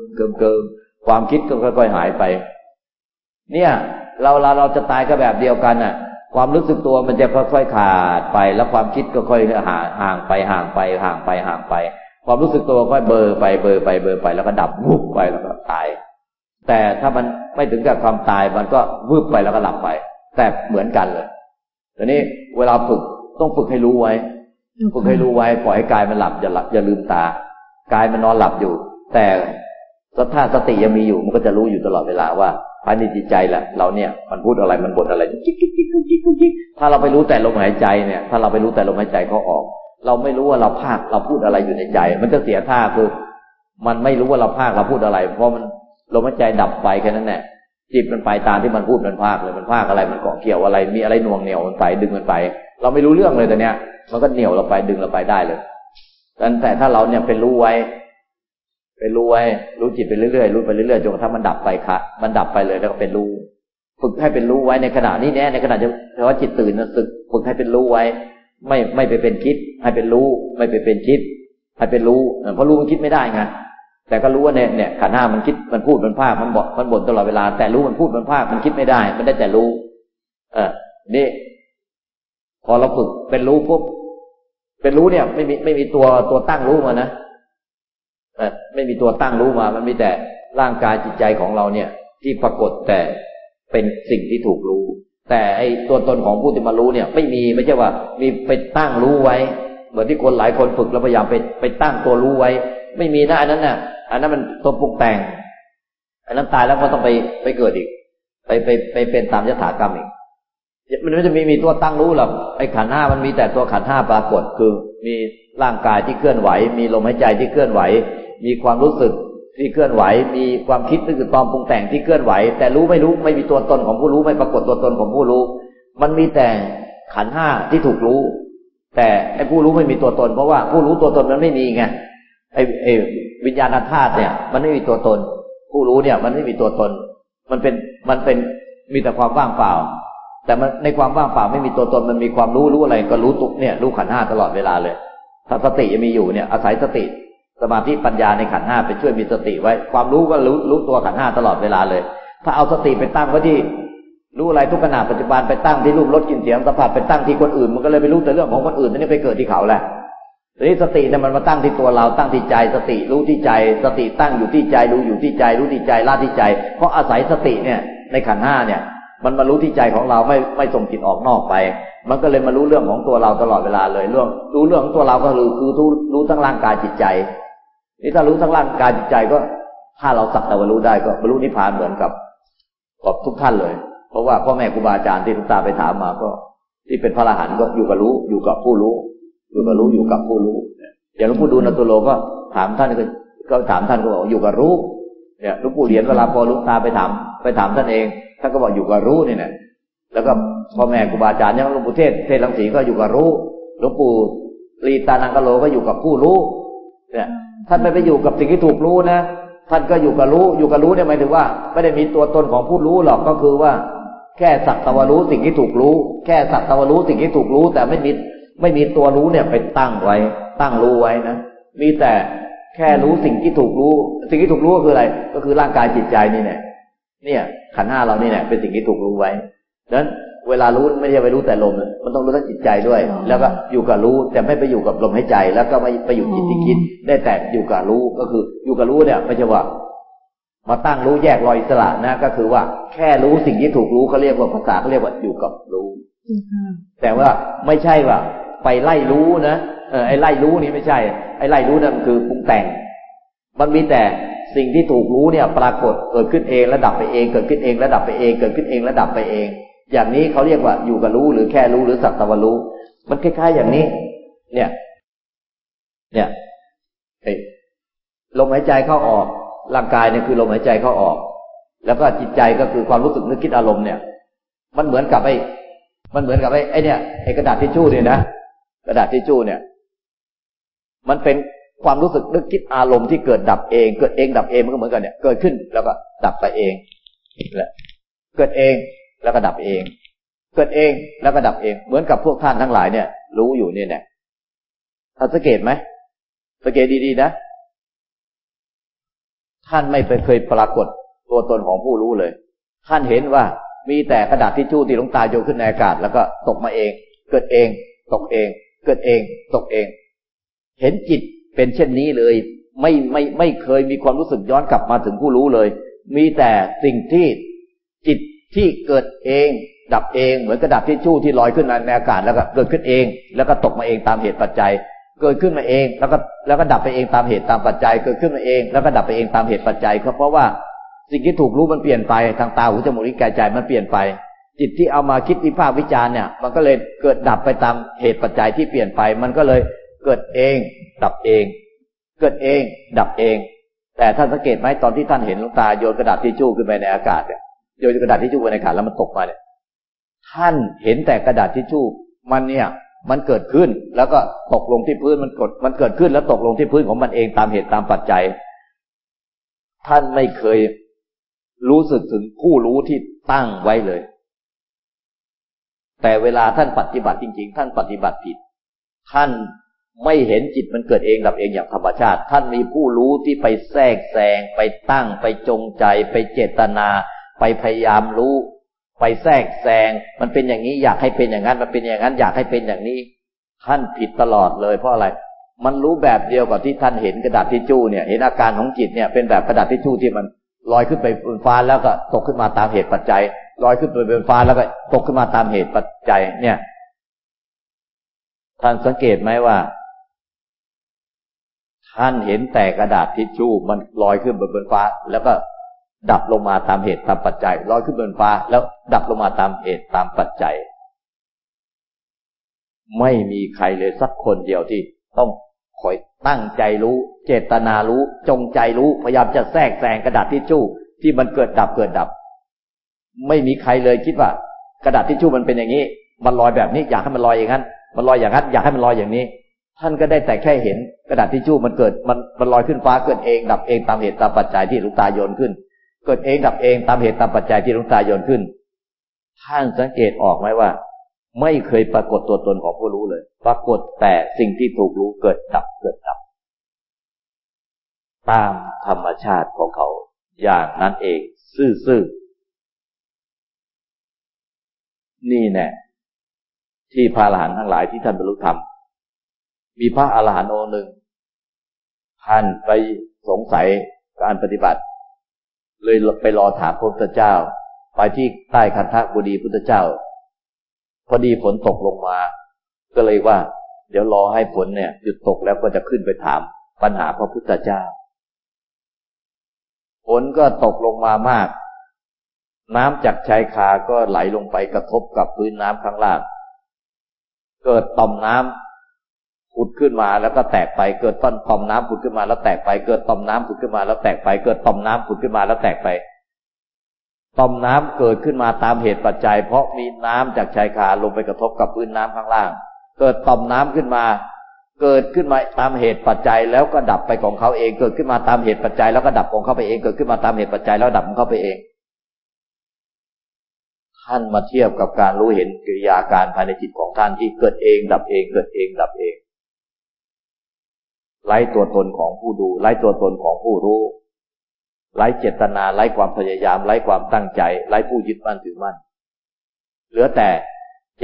มเกิมเกิมความคิดก็ค่อยๆหายไป เนี่ย เราเราเราจะตายก็แบบเดียวกันน่ะ ความรู้สึกตัวมันจะค่อยๆขาดไป แล้วความคิดก็ค่อยห่างห่างไปห่างไปห่างไปห่างไป ความรู้สึกตัวค่อยเบอร์ไปเบอร์ไปเบอร์ไป แล้วก็ดับวุบไปแล้วก็ตาย แต่ถ้ามันไม่ถึงกับความตายมันก็วืบไปแล้วก็หลับไป แต่เหมือนกันเลย ทีนี้เวลาฝึกต้องฝึกให้รู้ไว้ ฝึกให้รู้ไว้ปล่อยให้กายมันหลับอย่าหลับอย่าลืมตากายมันนอนหลับอยู่ แต่ถ้าสติยังมีอยู่มันก็จะรู้อยู่ตลอดเวลาว่าภายในจิตใจแหละเราเนี่ยมันพูดอะไรมันบ่นอะไรกิ๊กกิ๊กกิ๊กกิ๊กกิ๊กถ้าเราไปรู้แต่ลมหายใจเนี่ย ถ้าเราไปรู้แต่ลมหายใจเข้าออก เราไม่รู้ว่าเราพากย์เราพูดอะไรอยู่ในใจ มันจะเสียท่าคือ มันไม่รู้ว่าเราพากย์เราพูดอะไร เพราะมันลมหายใจดับไปแค่นั้นแหละ จิตมันไปตามที่มันพูดมันภาคเลยมันภาคอะไรมันเกาะเกี่ยวอะไร มีอะไรน่วงเหนียวมันไปดึงมันไป เราไม่รู้เรื่องเลยแต่เนี้ย มันก็เหนียวเราไปดึงเราไปได้เลยแต่ถ้าเราเนี่ยเป็นรู้ไว้ไปรู้ไว้รู้จิตไปเรื่อยๆรู้ไปเรื่อยๆจนกระทั่งมันดับไปค่ะ มันดับไปเลยแล้วก็เป็นรู้ ฝึกให้เป็นรู้ไว้ในขณะนี้แน่ในขณะที่ว่าจิตตื่นนะฝึกฝึกให้เป็นรู้ไว้ ไม่ไม่ไปเป็นคิด ให้เป็นรู้ ไม่ไปเป็นคิด ให้เป็นรู้เพราะรู้มันคิดไม่ได้ไง แต่ก็รู้ว่าเนี่ยเนี่ยขันห้ามันคิดมันพูดมันภาคมันบอกมันบ่นตลอดเวลา แต่รู้มันพูดมันภาคมันคิดไม่ได้ มันได้แต่รู้ เออนี่ พอเราฝึกเป็นรู้ปุ๊บเป็นรู้เนี่ย ไม่มีไม่มีตัวตัวตั้งรู้มานะไม่มีตัวตั้งรู้มา มันมีแต่ร่างกายจิตใจของเราเนี่ย ที่ปรากฏแต่เป็นสิ่งที่ถูกรู้ แต่ไอตัวตนของผู้ที่มารู้เนี่ย ไม่มีไม่ใช่ว่า มีไปตั้งรู้ไว้เหมือนที่คนหลายคนฝึกแล้วพยายามไปไปตั้งตัวรู้ไว้ ไม่มีนะอันนั้นน่ะ อันนั้นมันตัวปรุงแต่ง อันนั้นตายแล้วก็ต้องไปไปเกิดอีก ไปไปไปเป็นตามยถากรรมอีก มันไม่จะมีมีตัวตั้งรู้หรอกไอ้ขันห้ามันมีแต่ตัวขันห้าปรากฏ คือมีร่างกายที่เคลื่อนไหว มีลมหายใจที่เคลื่อนไหว มีความรู้สึกที่เคลื่อนไหว มีความคิดนึกความปรุงแต่งที่เคลื่อนไหว แต่รู้ไม่รู้ไม่มีตัวตนของผู้รู้ไม่ปรากฏตัวตนของผู้รู้ มันมีแต่ขันห้าที่ถูกรู้ แต่ไอ้ผู้รู้ไม่มีตัวตน เพราะว่าผู้รู้ตัวตนมันไม่มีไงไอ้ไอ้ วิญญาณธาตุเนี่ย มันไม่มีตัวตน ผู้รู้เนี่ย มันไม่มีตัวตน มันเป็นมันเป็นมีแต่ความว่างเปล่า แต่มันในความว่างเปล่าไม่มีตัวตน มันมีความรู้รู้อะไร ก็รู้ตุกเนี่ยรู้ขันห้าตลอดเวลาเลย ถ้าสติยังมีอยู่เนี่ยอาศัยสติสมาธิปัญญาในขันห้าไปช่วยมีสติไว้ ความรู้ก็รู้รู้ตัวขันห้าตลอดเวลาเลย ถ้าเอาสติไปตั้งไว้ที่รู้อะไรทุกขณะปัจจุบันไปตั้งที่รูปรสกลิ่นเสียงสัมผัสไปตั้งที่คนอื่น มันก็เลยไปรู้แต่เรื่องของคนอื่นนี่ไปเกิดที่เขาแหละ ทีนี้สติเนี่ยมันมาตั้งที่ตัวเราตั้งที่ใจ สติรู้ที่ใจ สติตั้งอยู่ที่ใจรู้อยู่ที่ใจ รู้ที่ใจละที่ใจ เพราะอาศัยสติเนี่ย ในขันห้าเนี่ย มันมารู้ที่ใจของเราไม่ไม่ส่งจิตออกนอกไป มันก็เลยมารู้เรื่องของตัวเราตลอดเวลาเลยเรื่องรู้เรื่องของตัวเราก็คือคือรู้รู้ทั้งร่างกายจิตใจนี่ถ้ารู้ทั้งร่างกายจิตใจก็ ถ้าเราสักแต่ว่ารู้ได้ก็บรรลุนิพพานเหมือนกับกับทุกท่านเลย เพราะว่าพ่อแม่ครูบาอาจารย์ที่ทุกตาไปถามมาก็ ที่เป็นพระอรหันต์ก็อยู่กับรู้อยู่กับผู้รู้ อยู่กับรู้อยู่กับผู้รู้อย่างหลวงปู่ดูลตุโลก็ถามท่านก็ก็ถามท่านก็บอกอยู่กับรู้เนี่ยหลวงปู่เหรียญเวลาพอลุกตาไปถาม ไปถามท่านเองท่านก็บอกอยู่กับรู้นี่เนี่ยแล้วก็พ่อแม่ครูบาอาจารย์อย่างหลวงปู่เทศเทศลังสีก็อยู่กับรู้หลวงปู่ลีตานังกะโลก็อยู่กับผู้รู้ เนี่ย ท่านไม่ไปอยู่กับสิ่งที่ถูกรู้นะท่านก็อยู่กับรู้อยู่กับรู้เนี่ยหมายถึงว่า ไม่ได้มีตัวตนของผู้รู้หรอกก็คือว่า แค่สักตะวรู้สิ่งที่ถูกรู้ แค่สักตะวรู้สิ่งที่ถูกรู้ แต่ไม่มี ไม่มีตัวรู้เนี่ยไปตั้งไว้ ตั้งรู้ไว้นะมีแต่แค่รู้สิ่งที่ถูกรู้ สิ่งที่ถูกรู้ก็คืออะไร ก็คือร่างกายจิตใจนี่แหละเนี่ย ขันห้าเรานี่แหละเป็นสิ่งที่ถูกรู้ไว้ดังนั้นเวลารู้ไม่ใช่ไปรู้แต่ลมมันต้องรู้ทั้งจิตใจด้วย แล้วก็อยู่กับรู้แต่ไม่ไปอยู่กับลมหายใจ แล้วก็ไม่ไปอยู่จิตที่คิด ได้แต่อยู่กับรู้ก็คือ อยู่กับรู้เนี่ยไม่ใช่ว่ามาตั้งรู้แยกลอยอิสระนะ ก็คือว่าแค่รู้สิ่งที่ถูกรู้เขาเรียกว่าภาษาเขาเรียกว่าอยู่กับรู้แต่ว่าไม่ใช่ว่า ไปไล่รู้นะเออไอ้ไล่รู้นี่ไม่ใช่ ไอ้ไล่รู้นั่นคือปรุงแต่ง มันมีแต่สิ่งที่ถูกรู้เนี่ย ปรากฏเกิดขึ้นเองแลดับไปเอง เกิดขึ้นเองแลดับไปเองเกิดขึ้นเองแลดับไปเอง อย่างนี้เขาเรียกว่าอยู่กับรู้หรือแค่รู้หรือสักตะวันรู้ มันคล้ายๆอย่างนี้ เนี่ย เนี่ยไอ้ลมหายใจเข้าออกร่างกายเนี่ยคือลมหายใจเข้าออก แล้วก็จิตใจก็คือความรู้สึกนึกคิดอารมณ์เนี่ย มันเหมือนกับไอ้มันเหมือนกับไอ้ไอ้เนี่ยไอ้กระดาษทิชชู่เนี่ยนะ กระดาษทิชชู่เนี่ย มันเป็นความรู้สึกนึกคิดอารมณ์ที่เกิดดับเอง เกิดเองดับเองมันก็เหมือนกันเนี่ย เกิดขึ้นแล้วก็ดับไปเองแหละเกิดเองแล้วก็ดับเอง เกิดเองแล้วก็ดับเอง เหมือนกับพวกท่านทั้งหลายเนี่ย รู้อยู่นี่เนี่ยท่านสังเกตไหมสังเกตดีๆนะ ท่านไม่เคยปรากฏตัวตนของผู้รู้เลย ท่านเห็นว่ามีแต่กระดาษทิชชู่ที่ลงตาโยขึ้นในอากาศ แล้วก็ตกมาเอง เกิดเอง ตกเอง เกิดเองตกเอง เห็นจิตเป็นเช่นนี้เลย ไม่ไม่ไม่เคยมีความรู้สึกย้อนกลับมาถึงผู้รู้เลย มีแต่สิ่งที่จิตที่เกิดเอง ดับเองเหมือนกระดาษทิชชู่ที่ลอยขึ้นมาในอากาศแล้วก็เกิดขึ้นเอง แล้วก็ตกมาเองตามเหตุปัจจัย เกิดขึ้นมาเอง แล้วก็แล้วก็ดับไปเองตามเหตุตามปัจจัย เกิดขึ้นมาเอง แล้วก็ดับไปเองตามเหตุปัจจัยเพราะว่าสิ่งที่ถูกรู้มันเปลี่ยนไปทางตาหูจมูกลิ้นกายใจมันเปลี่ยนไป จิตที่เอามาคิดวิพากษ์วิจารณ์เนี่ย มันก็เลยเกิดดับไปตามเหตุปัจจัยที่เปลี่ยนไป มันก็เลยเกิดเอง ดับเอง เกิดเอง ดับเอง แต่ท่านสังเกตไหมตอนที่ท่านเห็นลูกตาโยนกระดาษทิชชู่ขึ้นไปในอากาศเนี่ยโยนกระดาษทิชชู่ไปในอากาศแล้วมันตกมาเนี่ย ท่านเห็นแต่กระดาษทิชชู่มันเนี่ย มันเกิดขึ้นแล้วก็ตกลงที่พื้นมันกด มันเกิดขึ้นแล้วตกลงที่พื้นของมันเองตามเหตุตามปัจจัย ท่านไม่เคยรู้สึกถึงผู้รู้ที่ตั้งไว้เลย แต่เวลาท่านปฏิบัติจริง ๆ ท่านปฏิบัติผิด ท่านไม่เห็นจิตมันเกิดเองดับเองอย่างธรรมชาติ ท่านมีผู้รู้ที่ไปแทรกแซง ไปตั้ง ไปจงใจ ไปเจตนา ไปพยายามรู้ ไปแทรกแซง มันเป็นอย่างนี้อยากให้เป็นอย่างนั้น มันเป็นอย่างนั้นอยากให้เป็นอย่างนี้ ท่านผิดตลอดเลยเพราะอะไร มันรู้แบบเดียวกับที่ท่านเห็นกระดาษทิชชู่เนี่ย เห็นอาการของจิตเนี่ยเป็นแบบกระดาษทิชชู่ที่มันลอยขึ้นไปบนฟ้าแล้วก็ตกขึ้นมาตามเหตุปัจจัย ลอยขึ้นไปบนฟ้าแล้วก็ตกขึ้นมาตามเหตุปัจจัย เนี่ย ท่านสังเกตไหมว่า ท่านเห็นแต่กระดาษทิชชู่มันลอยขึ้นบนบนฟ้า แล้วก็ดับลงมาตามเหตุตามปัจจัยลอยขึ้นบนฟ้า แล้วดับลงมาตามเหตุตามปัจจัย ไม่มีใครเลยสักคนเดียวที่ต้องคอยตั้งใจรู้ เจตนารู้ จงใจรู้ พยายามจะแทรกแซงกระดาษทิชชู่ที่มันเกิดดับเกิดดับ ไม่มีใครเลยคิดว่า กระดาษทิชชู่มันเป็นอย่างนี้ มันลอยแบบนี้อยากให้มันลอยอย่างนั้น มันลอยอย่างนั้น อยากให้มันลอยอย่างนี้ ท่านก็ได้แต่แค่เห็นกระดาษทิชชู่มันเกิดมันมันลอยขึ้นฟ้าเกิดเองดับเองตามเหตุตามปัจจัยที่ลุงตาโยนขึ้น เกิดเองดับเองตามเหตุตามปัจจัยที่ลุงตาโยนขึ้น ท่านสังเกตออกไหมว่า ไม่เคยปรากฏตัวตนของผู้รู้เลย ปรากฏแต่สิ่งที่ถูกรู้เกิดดับเกิดดับ ตามธรรมชาติของเขา อย่างนั้นเอง ซื่อๆ นี่แน่ที่พระอรหันต์ทั้งหลายที่ท่านบรรลุธรรม มีพระอรหันต์องค์หนึ่ง ท่านไปสงสัยการปฏิบัติ เลยไปรอถามพระพุทธเจ้า ไปที่ใต้คันธกุฎีพุทธเจ้า พอดีฝนตกลงมา ก็เลยว่า เดี๋ยวรอให้ฝนเนี่ยหยุดตกแล้วก็จะขึ้นไปถามปัญหาพระพุทธเจ้าฝนก็ตกลงมามาก น้ำจากชายคาก็ไหลลงไปกระทบกับพื้นน้ำข้างล่าง เกิดต่อมน้ำผุดขึ้นมาแล้วก็แตกไป เกิดต้นต่อมน้ำผุดขึ้นมาแล้วแตกไป เกิดต่อมน้ำผุดขึ้นมาแล้วแตกไป เกิดต่อมน้ำผุดขึ้นมาแล้วแตกไป ต่อมน้ำเกิดขึ้นมาตามเหตุปัจจัย เพราะมีน้ำจากชายคาลงไปกระทบกับพื้นน้ำข้างล่าง เกิดต่อมน้ำขึ้นมา เกิดขึ้นมาตามเหตุปัจจัยแล้วก็ดับไปของเขาเอง เกิดขึ้นมาตามเหตุปัจจัยแล้วก็ดับของเขาไปเอง เกิดขึ้นมาตามเหตุปัจจัยแล้วดับของเขาไปเอง ท่านมาเทียบกับการรู้เห็นกิริยาการภายในจิตของท่านที่เกิดเองดับเองเกิดเองดับเองไร้ตัวตนของผู้ดูไร้ตัวตนของผู้รู้ไร้เจตนาไร้ความพยายามไร้ความตั้งใจไร้ผู้ยึดมั่นถือมั่นเหลือแต่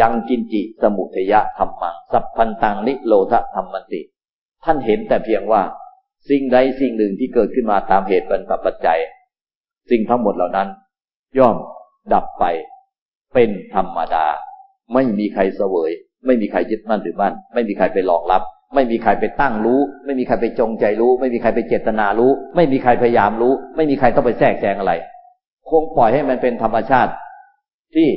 ยังกินจิสมุทยะธรรมังสัพพันตังนิโรธธรรมันติ ท่านเห็นแต่เพียงว่า สิ่งใดสิ่งหนึ่งที่เกิดขึ้นมาตามเหตุเป็นปัจจัย สิ่งทั้งหมดเหล่านั้น ย่อมดับไป เป็นธรรมดา ไม่มีใครเสวย ไม่มีใครยึดมั่นถือมั่น ไม่มีใครไปหลอกรับ ไม่มีใครไปตั้งรู้ ไม่มีใครไปจงใจรู้ ไม่มีใครไปเจตนารู้ ไม่มีใครพยายามรู้ ไม่มีใครต้องไปแทรกแซงอะไร คงปล่อยให้มันเป็นธรรมชาติ ที่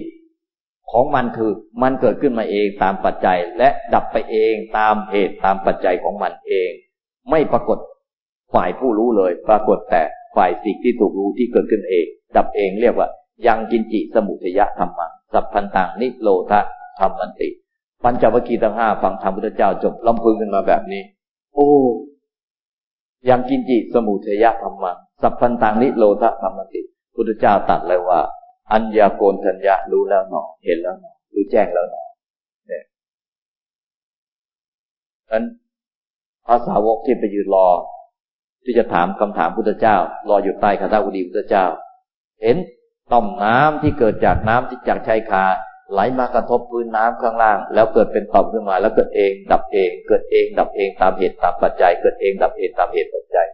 ของมันคือมันเกิดขึ้นมาเองตามปัจจัย และดับไปเองตามเหตุตามปัจจัยของมันเอง ไม่ปรากฏฝ่ายผู้รู้เลย ปรากฏแต่ฝ่ายสิ่งที่ถูกรู้ที่เกิดขึ้นเอง ดับเองเรียกว่า ยังกินจิสมุทยะธรรมังสัพพันตังนิโรธธรรมันติ ปัญจวัคคีย์ทั้งห้าฟังธรรมพุทธเจ้าจบลำพึงกันมาแบบนี้ โอ้ยังกินจิสมุทยะธรรมังสัพพันตังนิโรธธรรมันติ พุทธเจ้าตัดเลยว่า อัญญาโกนทัญญะรู้แล้วหนอเห็นแล้วหนอรู้แจ้งแล้วหนอเนี่ยนั้นภาษาวกที่ไปยืนรอ ที่จะถามคำถามพุทธเจ้า รออยู่ใต้คาถาวุดีพุทธเจ้า เห็น ต่อมน้ำที่เกิดจากน้ำที่จากชายคาไหลมากระทบพื้นน้ำข้างล่าง แล้วเกิดเป็นต่อมขึ้นมา แล้วเกิดเองดับเอง เกิดเองดับเองตามเหตุตามปัจจัย เกิดเองดับเองตามเหตุปัจจัย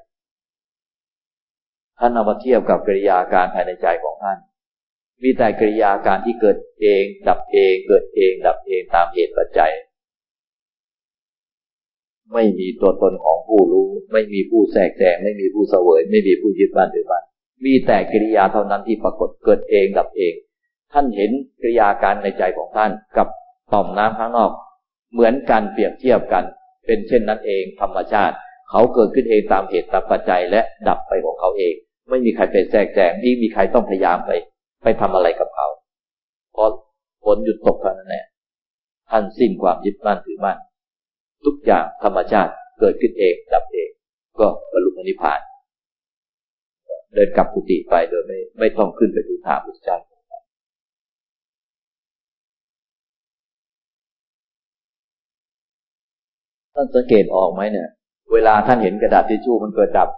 ท่านเอามาเทียบกับกิริยาการภายในใจของท่าน มีแต่กิริยาการที่เกิดเอง ดับเอง เกิดเอง ดับเองตามเหตุปัจจัย ไม่มีตัวตนของผู้รู้ ไม่มีผู้แทรกแซงไม่มีผู้เสวย ไม่มีผู้ยึดบ้านถือบ้าน มีแต่กิริยาเท่านั้นที่ปรากฏเกิดเองดับเอง ท่านเห็นกิริยาการในใจของท่านกับต่อมน้ำข้างนอก เหมือนกันเปรียบเทียบกัน เป็นเช่นนั้นเองธรรมชาติ เขาเกิดขึ้นเองตามเหตุตามปัจจัยและดับไปของเขาเอง ไม่มีใครไปแทรกแซงที่มีใครต้องพยายามไป ไปทำอะไรกับเขาพอฝนหยุดตกเท่านั้นแหละท่านสิ้นความยึดมั่นถือมั่นทุกอย่างธรรมชาติเกิดขึ้นเองดับเอง ก็บรรลุนิพพาน เดินกลับกุฏิไปโดยไม่ไม่ต้องขึ้นไปทูถามพระเจ้าท่านสังเกตออกไหมเนี่ย เวลาท่านเห็นกระดาษทิชชู่มันเกิดดับ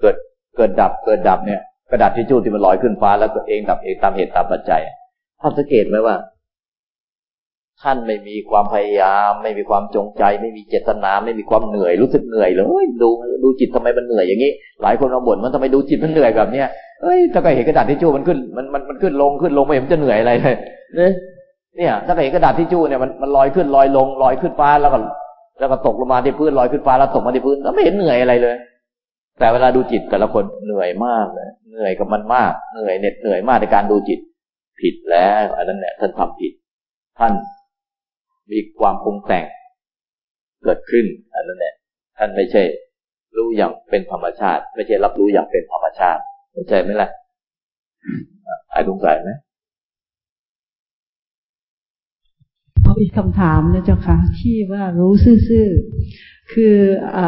เกิดเกิดดับเกิดดับเนี่ย กระดาษทิชชู่ที่มันลอยขึ้นฟ้าแล้วตัวเองดับเองตามเหตุตามปัจจัยท่านสังเกตไหมว่า ท่านไม่มีความพยายาม ไม่มีความจงใจ ไม่มีเจตนา ไม่มีความเหนื่อยรู้สึกเหนื่อยเลยดูดูจิตทำไมมันเหนื่อยอย่างนี้ หลายคนมาบ่นมันทำไมดูจิตมันเหนื่อยแบบเนี้ยเอ้ยถ้าก็เห็นกระดาษทิชชู่มันขึ้นมันมันมันขึ้นลงขึ้นลงไม่เห็นจะเหนื่อยอะไรเลยเนี่ยถ้าเห็นกระดาษทิชชู่เนี่ยมันมันลอยขึ้นลอยลงลอยขึ้นฟ้าแล้วก็แล้วก็ตกลงมาที่พื้นลอยขึ้นฟ้าแล้วตกมาที่พื้นแล้วไม่เห็นเหนื่อยอะไรเลย แต่เวลาดูจิตแต่ละคนเหนื่อยมากเลยเหนื่อยกับมันมากเหนื่อยเหน็ดเหนื่อยมากในการดูจิต ผิดแล้วอันนั้นแหละท่านทำผิด ท่าน มีความปรุงแต่งเกิดขึ้นอันนั้นแหละท่านไม่ใช่ รู้อย่างเป็นธรรมชาติ ไม่ใช่รับรู้อย่างเป็นธรรมชาติเข้าใจไหมล่ะอายสงสัยไหมเอาอีกคำถามนะเจ้าค่ะที่ว่ารู้ซื่อๆคืออ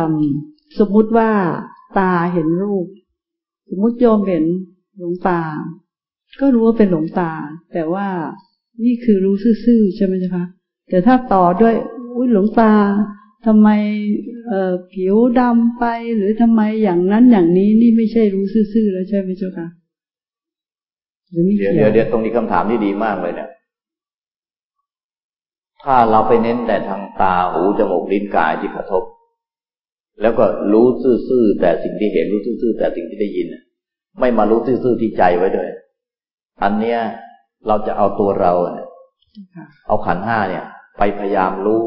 สมมุติว่าตาเห็นรูป สมมุติโยมเห็นหลวงตา ก็รู้ว่าเป็นหลวงตา แต่ว่านี่คือรู้ซื่อๆใช่ไหมจ๊ะคะ แต่ถ้าต่อด้วยอุ้ยหลวงตาทำไมเอ่อผิวดำไปหรือทำไมอย่างนั้นอย่างนี้นี่ไม่ใช่รู้ซื่อๆแล้วใช่ไหมเจ้าค่ะหรือไม่เดี๋ยวเกี่ยวเดี๋ยวตรงนี้คำถามที่ดีมากเลยเนี่ย ถ้าเราไปเน้นแต่ทางตาหูจมูกลิ้นกายที่กระทบ แล้วก็รู้ซื่อๆแต่สิ่งที่เห็นรู้ซื่อๆแต่สิ่งที่ได้ยินน่ะไม่มารู้ซื่อๆที่ใจไว้ด้วย อันเนี้ยเราจะเอาตัวเราเนี่ยค่ะเอาขันธ์ห้าเนี่ย ไปพยายามรู้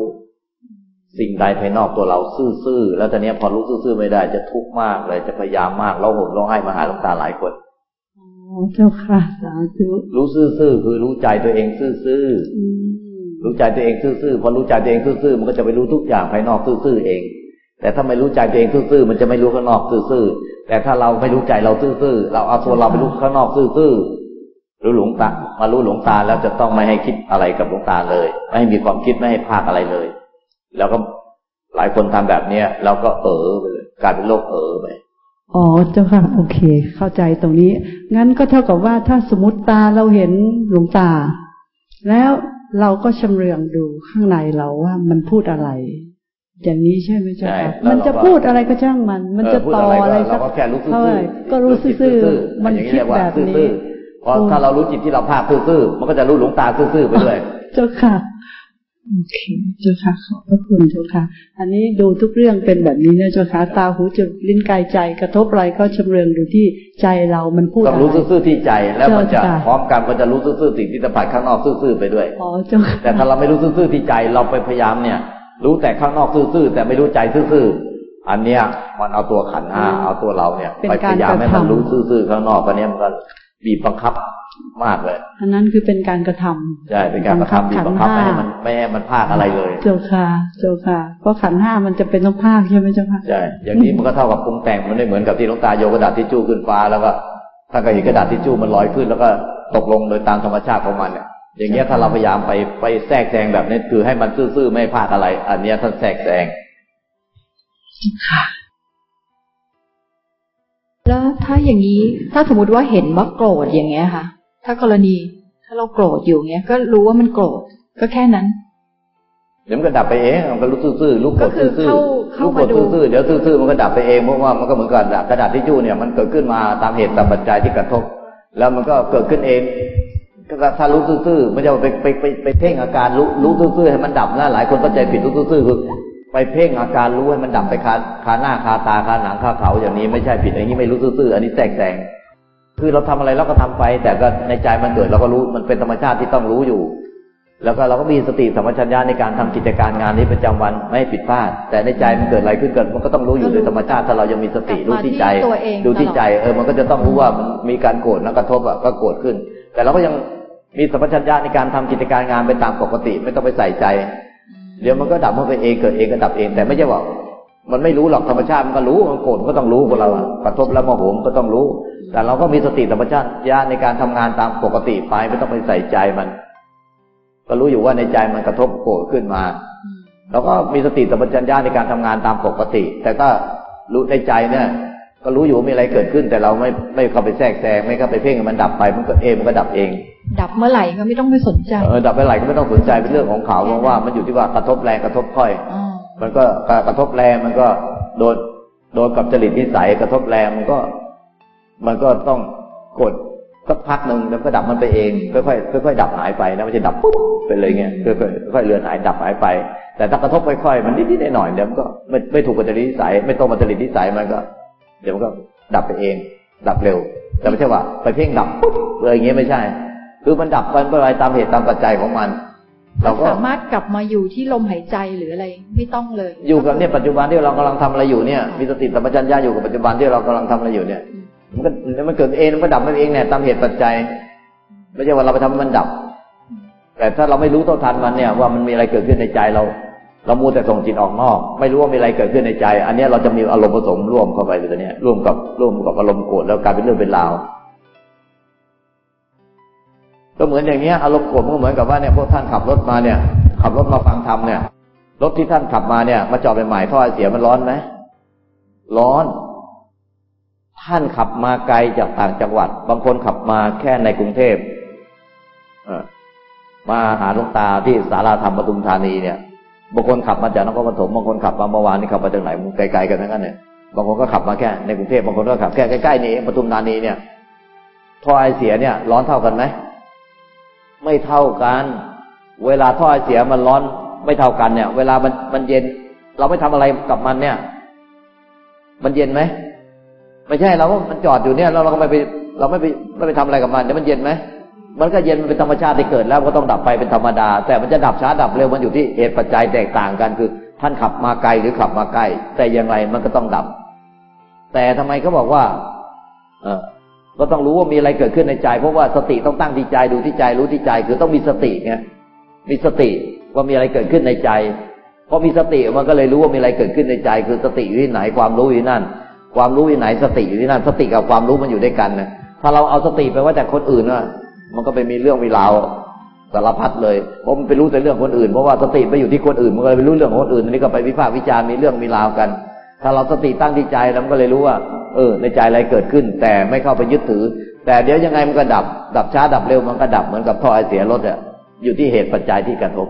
สิ่งใดภายนอกตัวเราซื่อๆแล้วตอนนี้ยพอรู้ซื่อๆไม่ได้จะทุกข์มากเลยจะพยายามมากร้องห่มร้องไห้มาหาหลวงตาหลายคนอ๋อเจ้าค่ะสาธุรู้ซื่อๆคือรู้ใจตัวเองซื่อๆอืมรู้ใจตัวเองซื่อๆพอรู้ใจตัวเองซื่อๆมันก็จะไปรู้ทุกอย่างภายนอกซื่อๆเอง แต่ถ้าไม่รู้ใจตัวเองซื่อๆมันจะไม่รู้ข้างนอกซื่อๆแต่ถ้าเราไม่รู้ใจเราซื่อๆเราเอาตัวเราไปรู้ข้างนอกซื่อๆ รู้หลวงตามารู้หลวงตาแล้วจะต้องไม่ให้คิดอะไรกับหลวงตาเลย ไม่ให้มีความคิดไม่ให้ภาคอะไรเลย แล้วก็หลายคนทำแบบเนี้ยเราก็เออไปเลยกลายเป็นโรคเออไปอ๋อเจ้าค่ะ โอเค เข้าใจตรงนี้ งั้นก็เท่ากับว่าถ้าสมมติตาเราเห็นหลวงตา แล้วเราก็ชำเลืองดูข้างในเราว่ามันพูดอะไร อย่างนี้ใช่ไหมเจ้าใช่ค่ะแล้วมันจะเราก็พูดอะไรก็ช่างมัน มันจะเพูดต่ออะไรก็เราก็แค่รู้ซื่อเท่าไหร่ๆก็รู้ซื่อจิตๆมันอย่างคิดเรียกว่าแบบซื่นี้ อๆพอถ้าเรารู้จิตที่เราภาคซื่อๆมันก็จะรู้หลวงตาซื่อๆไปด้วยเจ้าค่ะโอเคเจ้าค่ะขอบพระคุณเจ้าค่ะ อันนี้ดูทุกเรื่องเป็นแบบนี้นะเจ้าค่ะตาหูจมูกลิ้นกายใจกระทบอะไรก็ชำเลืองดูที่ใจเรามันพูดต้องอะไรรู้ซื่อๆที่ใจแล้วมันจะเจ้าค่ะพร้อมกันมันจะรู้ซื่อๆสิ่งที่สัมผัสข้างนอกซื่อๆไปด้วยอ๋อเจ้าค่ะแต่ถ้าเราไม่รู้ซื่อๆที่ใจเราไปพยายามเนี่ย รู้แต่ข้างนอกซื่อๆแต่ไม่รู้ใจซื่อๆอันเนี้ยมันเอาตัวขันธ์ห้าเอาตัวเราเนี่ยเป็นไปกาพรยายามให้มันกระทำรู้ซื่อๆข้างนอกอันเนี้ยมันก็ บีบบังคับมากเลย อันนั้นคือเป็นการกระทำใช่เป็นการกระทำบีบบังคับไม่ให้มันไม่ให้มันพลาดอะไรเลย เจ้าค่ะ เจ้าค่ะ เพราะขันธ์ห้ามันจะเป็นต้องภาคใช่ไหมเจ้าค่ะใช่ อย่างนี้มันก็เท่ากับปรุงแต่งมันไม่เหมือนกับที่หลวงตาโยกกระดาษทิชชู่ขึ้นฟ้าแล้วก็ถ้าก็เห็นกระดาษทิชชู่มันลอยขึ้น แล้วก็ตกลงโดยตามธรรมชาติของมันเนี่ยอย่างเงี้ยถ้าเราพยายามไปไปแทรกแซงแบบนี้คือให้มันซื่อๆไม่พลาดอะไร อันเนี้ยท่านแทรกแซง แล้วถ้าอย่างนี้ถ้าสมมติว่าเห็นว่าโกรธอย่างเงี้ยค่ะ ถ้ากรณีถ้าเราโกรธอยู่เงี้ย ก็รู้ว่ามันโกรธก็แค่นั้นเดี๋ยวมันก็ดับไปเองมันก็รู้ซื่อๆรู้กก็ดคือซื่อเข้าๆเข้ารู้กมาดดูซื่อๆเดี๋ยวซื่อๆมันก็ดับไปเองเพราะว่ามันก็เหมือนกับกระดาษทิชชู่เนี่ยมันเกิดขึ้นมาตามเหตุตามปัจจัยที่กระทบ แล้วมันก็เกิดขึ้นเองก็ถ้ารู้ซื่อๆไม่ใช่ว่าไปไปไปไปเพ่งอาการรู้รู้ซื่อๆให้มันดับนะหลายคนเข้าใจผิดรู้ซื่อๆคือ ไปเพ่งอาการรู้ให้มันดับไปคาคาหน้าคาตาคาหนังคาเขาอย่างนี้ไม่ใช่ผิดอย่างนี้ไม่รู้ซื่อๆอันนี้แทรกแซงคือเราทำอะไรเราก็ทำไป แต่ก็ในใจมันเกิดเราก็รู้มันเป็นธรรมชาติที่ต้องรู้อยู่ แล้วก็เราก็มีสติสัมปชัญญะในการทำกิจการงานนี้ประจำวันไม่ให้ผิดพลาด แต่ในใจมันเกิดอะไรขึ้นกันมันก็ต้องรู้อยู่โดยธรรมชาติถ้าเรายังมีสติกลับมารู้ที่ใจที่ตัวเองดูที่ตลอดใจเออมันก็จะต้องรู้ว่ามันมีการโกรธแล้วกระทบอะก็โกรธขึ้น แต่เราก็ยังมีสัมปชัญญะในการทำกิจการงานไปตามปกติ ไม่ต้องไปใส่ใจ เดี๋ยวมันก็ดับมันไปเองเกิดเองก็ดับเอง แต่ไม่ใช่ว่ามันไม่รู้หรอกธรรมชาติมันก็รู้มันโกรธมันก็ต้องรู้คนเราอะกระทบแล้วโมโหมันก็ต้องรู้ แต่เราก็มีสติธรรมชาติญาณในการทำงานตามปกติไปไม่ต้องไปใส่ใจมัน ก็รู้อยู่ว่าในใจมันกระทบโกรธขึ้นมาเราก็มีสติสัมปชัญญะในการทำงานตามปกติ แต่ก็รู้ในใจเนี่ย ก็รู้อยู่ว่ามีอะไรเกิดขึ้น แต่เราไม่ไม่เข้าไปแทรกแซงไม่เข้าไปเพ่งให้มันดับไปมันก็เองมันก็ดับเอง ดับเมื่อไหร่ก็ไม่ต้องไปสนใจเออดับไปไหลก็ไม่ต้องสนใจเป็นเรื่องของเขาเพราะว่ามันอยู่ที่ว่ากระทบแรงกระทบค่อยอ๋อมันก็กระทบแรงมันก็โดนโดนกับจริตนิสัยกระทบแรงมันก็ มันก็ต้องกดสักพักหนึ่งแล้วก็ดับมันไปเองค่อยๆค่อยๆดับหายไปนะไม่ใช่ดับปุ๊บไปเลยเงี้ยค่อยๆค่อยๆเลือนหายดับหายไป แต่ถ้ากระทบค่อยๆมันนิดๆหน่อยๆเดี๋ยวมันก็ไม่ไม่ถูกกับจริตนิสัย ไม่ตรงกับจริตนิสัยมันก็ เดี๋ยวมันก็ดับไปเอง ดับเร็ว แต่ไม่ใช่ว่า ไปเพ่งดับปุ๊บเลยอย่างเงี้ยไม่ใช่ คือมันดับไปไปตามเหตุตามปัจจัยของมัน เราก็สามารถกลับมาอยู่ที่ลมหายใจหรืออะไรไม่ต้องเลย อยู่กับเนี่ยปัจจุบันที่เรากำลังทำอะไรอยู่เนี่ยมีสติสัมปชัญญะอยู่กับปัจจุบันที่เรากำลังทำอะไรอยู่เนี่ย มันก็มันเกิดเองมันก็ดับมันเองเนี่ยตามเหตุปัจจัย ไม่ใช่ว่าเราไปทำให้มันดับ แต่ถ้าเราไม่รู้เท่าทันมันเนี่ย ว่ามันมีอะไรเกิดขึ้นในใจเรา เรามัวแต่ส่งจิตออกนอก ไม่รู้ว่ามีอะไรเกิดขึ้นในใจ อันนี้เราจะมีอารมณ์ผสมร่วมเข้าไปเลยตัวนี้ร่วมกับร่วมกับอารมณ์โกรธแล้วกลายเป็นเรื่องเป็นราวก็เหมือนอย่างเนี้ยอารมณ์โกรธมันก็เหมือนกับว่าเนี่ยพวกท่านขับรถมาเนี่ย ขับรถมาฟังธรรมเนี่ยรถที่ท่านขับมาเนี่ย มาจอดใหม่ๆท่อเสียมันร้อนไหมร้อน ท่านขับมาไกลจากต่างจังหวัด บางคนขับมาแค่ในกรุงเทพมาหาหลวงตาที่สาราธรรมปทุมธานีเนี่ย บางคนขับมาจากนครปฐมบางคนขับมาเมื่อวานนี่ขับมาจากไหนไกลๆกันทั้งนั้นเนี่ยบางคนก็ขับมาแค่ในกรุงเทพบางคนก็ขับแค่ใกล้ๆนี่ปทุมธานีเนี่ยท่อไอเสียเนี่ย ร้อนเท่ากันไหมไม่เท่ากัน เวลาท่อไอเสียมันร้อนไม่เท่ากันเนี่ย เวลามันมันเย็น เราไม่ทำอะไรกับมันเนี่ย มันเย็นไหมไม่ใช่เราก็มันจอดอยู่เนี่ยเราเราก็ไม่ไป เราไม่ไปไม่ไปทำอะไรกับมันเดี๋ยวมันเย็นไหม มันก็เย็นมันเป็นธรรมชาติที่เกิดแล้วก็ต้องดับไปเป็นธรรมดา แต่มันจะดับช้าดับเร็วมันอยู่ที่เหตุปัจจัยแตกต่างกันคือ ท่านขับมาไกลหรือขับมาใกล้ แต่อยังไงมันก็ต้องดับ แต่ทำไมเขาบอกว่า เออก็ต้องรู้ว่ามีอะไรเกิดขึ้นในใจเพราะว่าสติต้องตั้งที่ใจดูที่ใจรู้ที่ใจ คือต้องมีสติไงมีสติว่ามีอะไรเกิดขึ้นในใจพอมีสติมันก็เลยรู้ว่ามีอะไรเกิดขึ้นในใจ คือสติอยู่ที่ไหนความรู้อยู่นั่น ความรู้อยู่ไหนสติอยู่ที่นั่น สติกับความรู้มันอยู่ด้วยกันนะถ้าเราเอาสติไปว่าแต่คนอื่นว่า มันก็ไปมีเรื่องมีราวสารพัดเลยเพราะมันไปรู้แต่เรื่องคนอื่นเพราะว่าสติไปอยู่ที่คนอื่นมันก็เลยไปรู้เรื่องของคนอื่นอันนี้ก็ไปวิพากษ์วิจารณ์มีเรื่องมีราวกัน ถ้าเราสติตั้งที่ใจแล้วมันก็เลยรู้ว่า เออ ในใจอะไรเกิดขึ้น แต่ไม่เข้าไปยึดถือ แต่เดี๋ยวยังไงมันก็ดับ ดับช้าดับเร็วมันก็ดับเหมือนกับท่อไอเสียรถอะอยู่ที่เหตุปัจจัยที่กระทบ